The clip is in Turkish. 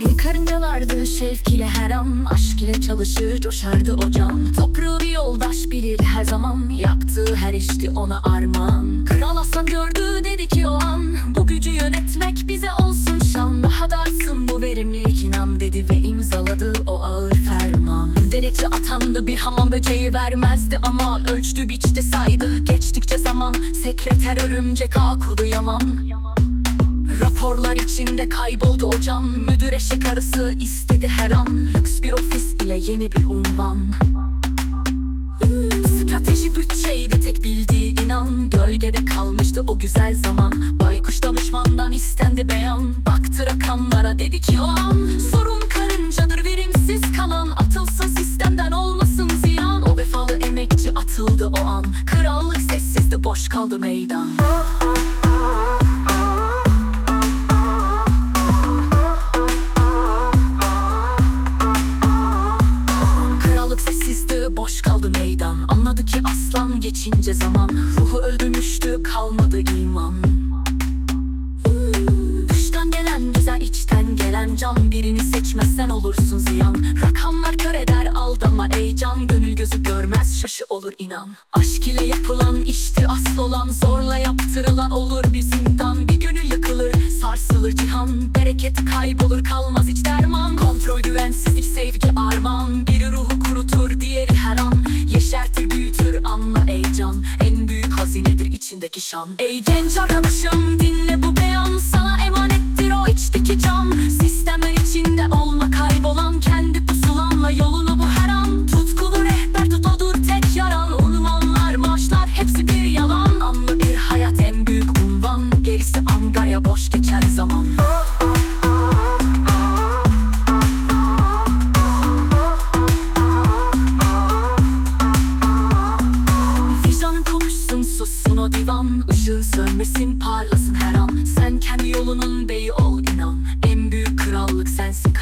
Bir karınca vardı şevk ile her an. Aşk ile çalışır coşardı o can. Toprağı bir yoldaş bilir her zaman. Yaptığı her işti ona armağan. Kral aslan gördü dedi ki o an. Bu gücü yönetmek bize olsun şan. Daha darsın bu Dedekçi atandı bir hamam böceği vermezdi Ama ölçtü biçti saydı. Geçtikçe zaman sekreter örümcek ağ kurdu yaman. Raporlar içinde kayboldu o can. Müdür eşek arısı istedi her an. Lüks bir ofis ile yeni bir unvan. Strateji bütçeydi tek bildiği inan. Gölgede kalmıştı o güzel zaman. Baykuş danışmandan istendi beyan. Baktı rakamlara dedi ki o an atıldı o an Krallık sessizdi boş kaldı meydan. Krallık sessizdi, boş kaldı meydan. Anladı ki aslan geçince zaman. Ruhu öldürmüştü, kalmadı iman. Dıştan gelen güzel, içten gelen can. Birini seçmezsen olursun ziyan. Rakamlar kör eder, aldama ey can Gönül gözü görmez, şaşı olur inan. Aşk ile yapılan işti asıl olan Zorla yaptırılan olur bir zindan Bir günü yıkılır, sarsılır cihan. Bereket kaybolur, kalmaz hiç derman. Kontrol güvensizlik, sevgi armağan. Biri ruhu kurutur, diğeri her an. Yeşertir, büyütür, anla ey can. En büyük hazinedir içindeki şan. Ey genç arkadaşım dinle bu beyan sensin